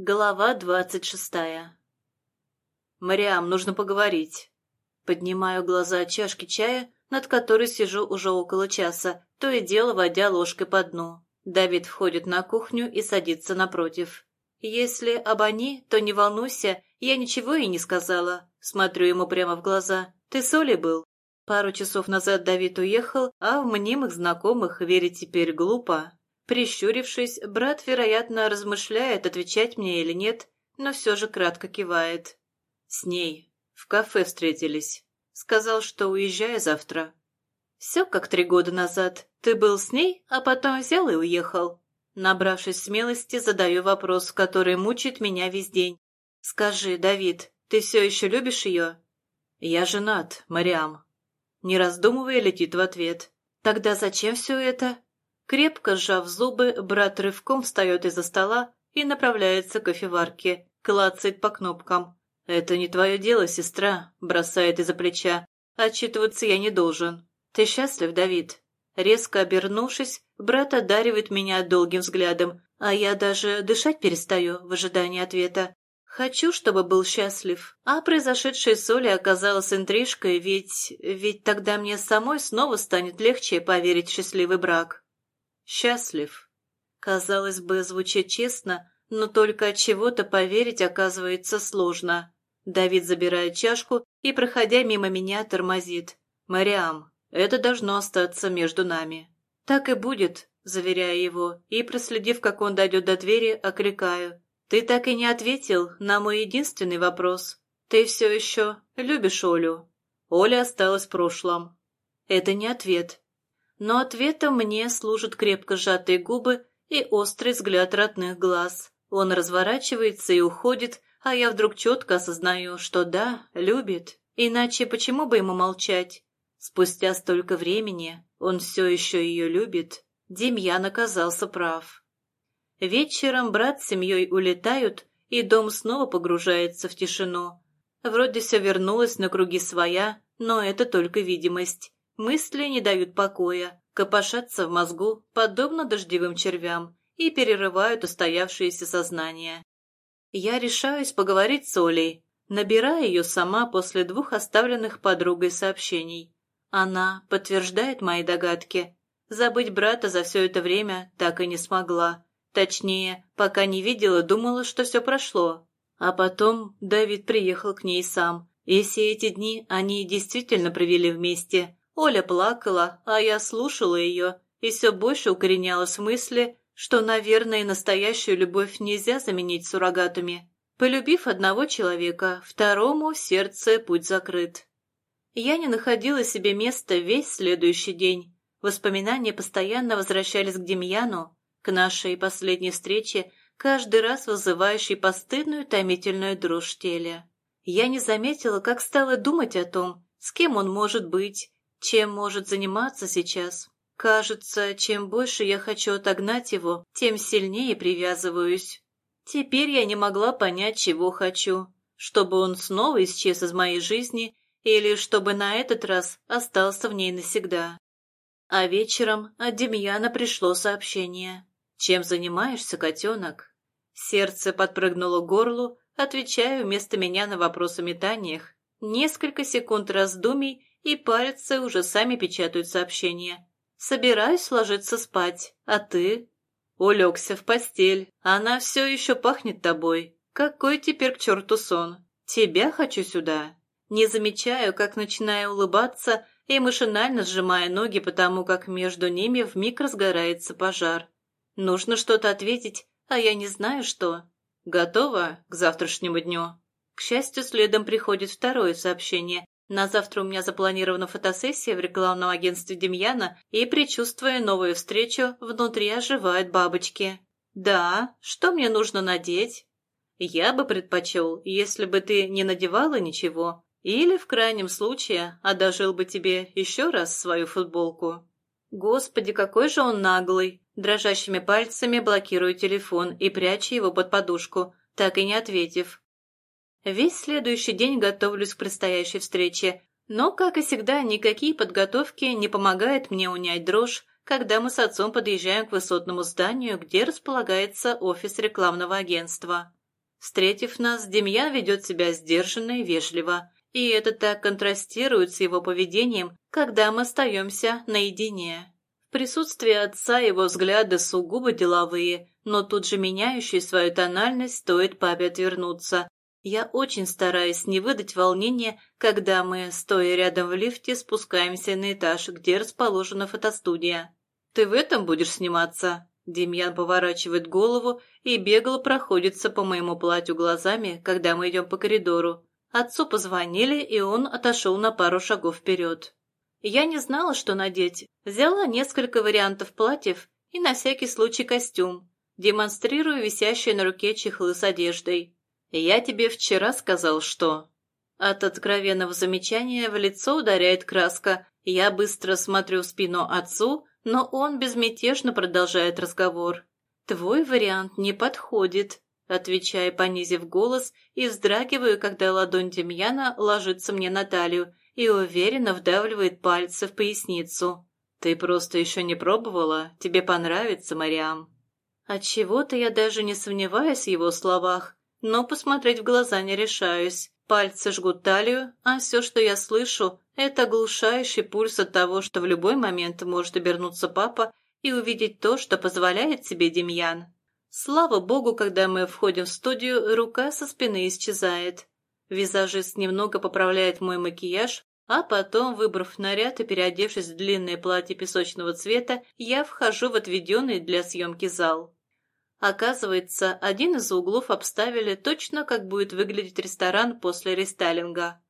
Глава двадцать шестая. «Мариам, нужно поговорить». Поднимаю глаза от чашки чая, над которой сижу уже около часа, то и дело водя ложкой по дну. Давид входит на кухню и садится напротив. «Если об они, то не волнуйся, я ничего и не сказала». Смотрю ему прямо в глаза. «Ты с Олей был?» Пару часов назад Давид уехал, а в мнимых знакомых верить теперь глупо. Прищурившись, брат, вероятно, размышляет, отвечать мне или нет, но все же кратко кивает. С ней. В кафе встретились. Сказал, что уезжаю завтра. Все как три года назад. Ты был с ней, а потом взял и уехал. Набравшись смелости, задаю вопрос, который мучает меня весь день. «Скажи, Давид, ты все еще любишь ее?» «Я женат, Мариам». Не раздумывая, летит в ответ. «Тогда зачем все это?» Крепко сжав зубы, брат рывком встает из-за стола и направляется к кофеварке, клацает по кнопкам. «Это не твое дело, сестра», — бросает из-за плеча. «Отчитываться я не должен. Ты счастлив, Давид?» Резко обернувшись, брат одаривает меня долгим взглядом, а я даже дышать перестаю в ожидании ответа. Хочу, чтобы был счастлив. А произошедшее с Олей оказалось интрижкой, ведь... ведь тогда мне самой снова станет легче поверить в счастливый брак. Счастлив. Казалось бы, звучит честно, но только от чего-то поверить оказывается сложно. Давид забирает чашку и, проходя мимо меня, тормозит. «Мариам, это должно остаться между нами». «Так и будет», — заверяю его, и, проследив, как он дойдет до двери, окликаю. «Ты так и не ответил на мой единственный вопрос. Ты все еще любишь Олю?» Оля осталась в прошлом. Это не ответ. Но ответом мне служат крепко сжатые губы и острый взгляд родных глаз. Он разворачивается и уходит, а я вдруг четко осознаю, что да, любит. Иначе почему бы ему молчать? Спустя столько времени он все еще ее любит. Демьян оказался прав. Вечером брат с семьей улетают, и дом снова погружается в тишину. Вроде все вернулось на круги своя, но это только видимость. Мысли не дают покоя, копошатся в мозгу, подобно дождевым червям, и перерывают устоявшееся сознание. Я решаюсь поговорить с Олей, набирая ее сама после двух оставленных подругой сообщений. Она подтверждает мои догадки. Забыть брата за все это время так и не смогла. Точнее, пока не видела, думала, что все прошло. А потом Давид приехал к ней сам, и все эти дни они действительно провели вместе. Оля плакала, а я слушала ее и все больше укоренялась в мысли, что, наверное, настоящую любовь нельзя заменить суррогатами. Полюбив одного человека, второму сердце путь закрыт. Я не находила себе места весь следующий день. Воспоминания постоянно возвращались к Демьяну, к нашей последней встрече, каждый раз вызывающей постыдную томительную дрожь в теле. Я не заметила, как стала думать о том, с кем он может быть, чем может заниматься сейчас. Кажется, чем больше я хочу отогнать его, тем сильнее привязываюсь. Теперь я не могла понять, чего хочу. Чтобы он снова исчез из моей жизни или чтобы на этот раз остался в ней навсегда. А вечером от Демьяна пришло сообщение. «Чем занимаешься, котенок?» Сердце подпрыгнуло к горлу, отвечаю вместо меня на вопрос о метаниях. Несколько секунд раздумий, и пальцы уже сами печатают сообщения. «Собираюсь ложиться спать, а ты?» «Улегся в постель. Она все еще пахнет тобой. Какой теперь к черту сон? Тебя хочу сюда». Не замечаю, как начинаю улыбаться и машинально сжимая ноги, потому как между ними вмиг разгорается пожар. Нужно что-то ответить, а я не знаю что. Готова к завтрашнему дню? К счастью, следом приходит второе сообщение, на завтра у меня запланирована фотосессия в рекламном агентстве Демьяна, и, предчувствуя новую встречу, внутри оживают бабочки. «Да, что мне нужно надеть?» «Я бы предпочел, если бы ты не надевала ничего, или, в крайнем случае, одолжил бы тебе еще раз свою футболку». Господи, какой же он наглый! Дрожащими пальцами блокирую телефон и прячу его под подушку, так и не ответив. Весь следующий день готовлюсь к предстоящей встрече, но, как и всегда, никакие подготовки не помогают мне унять дрожь, когда мы с отцом подъезжаем к высотному зданию, где располагается офис рекламного агентства. Встретив нас, Демьян ведет себя сдержанно и вежливо, и это так контрастирует с его поведением, когда мы остаемся наедине. В присутствии отца его взгляды сугубо деловые, но тут же меняющие свою тональность стоит папе отвернуться. Я очень стараюсь не выдать волнения, когда мы, стоя рядом в лифте, спускаемся на этаж, где расположена фотостудия. «Ты в этом будешь сниматься?» Демьян поворачивает голову и бегло проходится по моему платью глазами, когда мы идем по коридору. Отцу позвонили, и он отошел на пару шагов вперед. Я не знала, что надеть. Взяла несколько вариантов платьев и на всякий случай костюм. Демонстрирую висящие на руке чехлы с одеждой. «Я тебе вчера сказал, что...» От откровенного замечания в лицо ударяет краска. Я быстро смотрю в спину отцу, но он безмятежно продолжает разговор. «Твой вариант не подходит», отвечая, понизив голос, и вздрагиваю, когда ладонь Демьяна ложится мне на талию и уверенно вдавливает пальцы в поясницу. «Ты просто еще не пробовала? Тебе понравится, Мариам». Отчего-то я даже не сомневаюсь в его словах, но посмотреть в глаза не решаюсь. Пальцы жгут талию, а все, что я слышу, это оглушающий пульс от того, что в любой момент может обернуться папа и увидеть то, что позволяет себе Демьян. Слава богу, когда мы входим в студию, рука со спины исчезает. Визажист немного поправляет мой макияж, а потом, выбрав наряд и переодевшись в длинное платье песочного цвета, я вхожу в отведенный для съемки зал. Оказывается, один из углов обставили точно, как будет выглядеть ресторан после рестайлинга.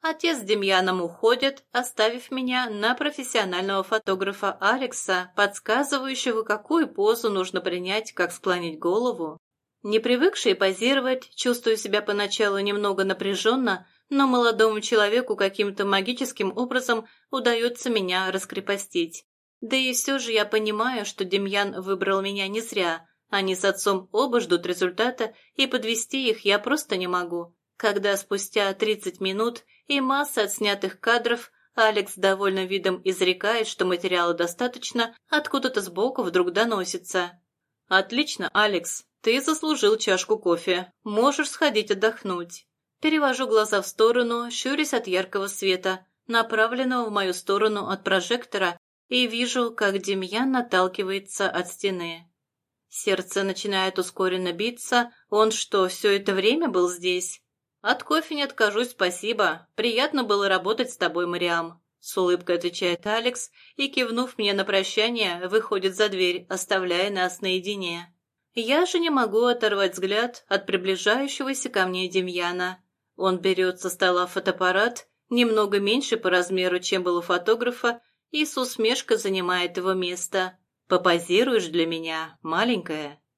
Отец с Демьяном уходят, оставив меня на профессионального фотографа Алекса, подсказывающего, какую позу нужно принять, как склонить голову. Не привыкшие позировать, чувствую себя поначалу немного напряженно, но молодому человеку каким-то магическим образом удается меня раскрепостить. Да и все же я понимаю, что Демьян выбрал меня не зря. Они с отцом оба ждут результата, и подвести их я просто не могу. Когда спустя 30 минут и масса отснятых кадров Алекс довольно видом изрекает, что материала достаточно, откуда-то сбоку вдруг доносится. «Отлично, Алекс, ты заслужил чашку кофе. Можешь сходить отдохнуть». Перевожу глаза в сторону, щурясь от яркого света, направленного в мою сторону от прожектора, и вижу, как Демьян наталкивается от стены. Сердце начинает ускоренно биться. Он что, все это время был здесь? «От кофе не откажусь, спасибо. Приятно было работать с тобой, Мариам», — с улыбкой отвечает Алекс и, кивнув мне на прощание, выходит за дверь, оставляя нас наедине. Я же не могу оторвать взгляд от приближающегося ко мне Демьяна. Он берет со стола фотоаппарат, немного меньше по размеру, чем был у фотографа, и с усмешкой занимает его место. «Попозируешь для меня, маленькая?»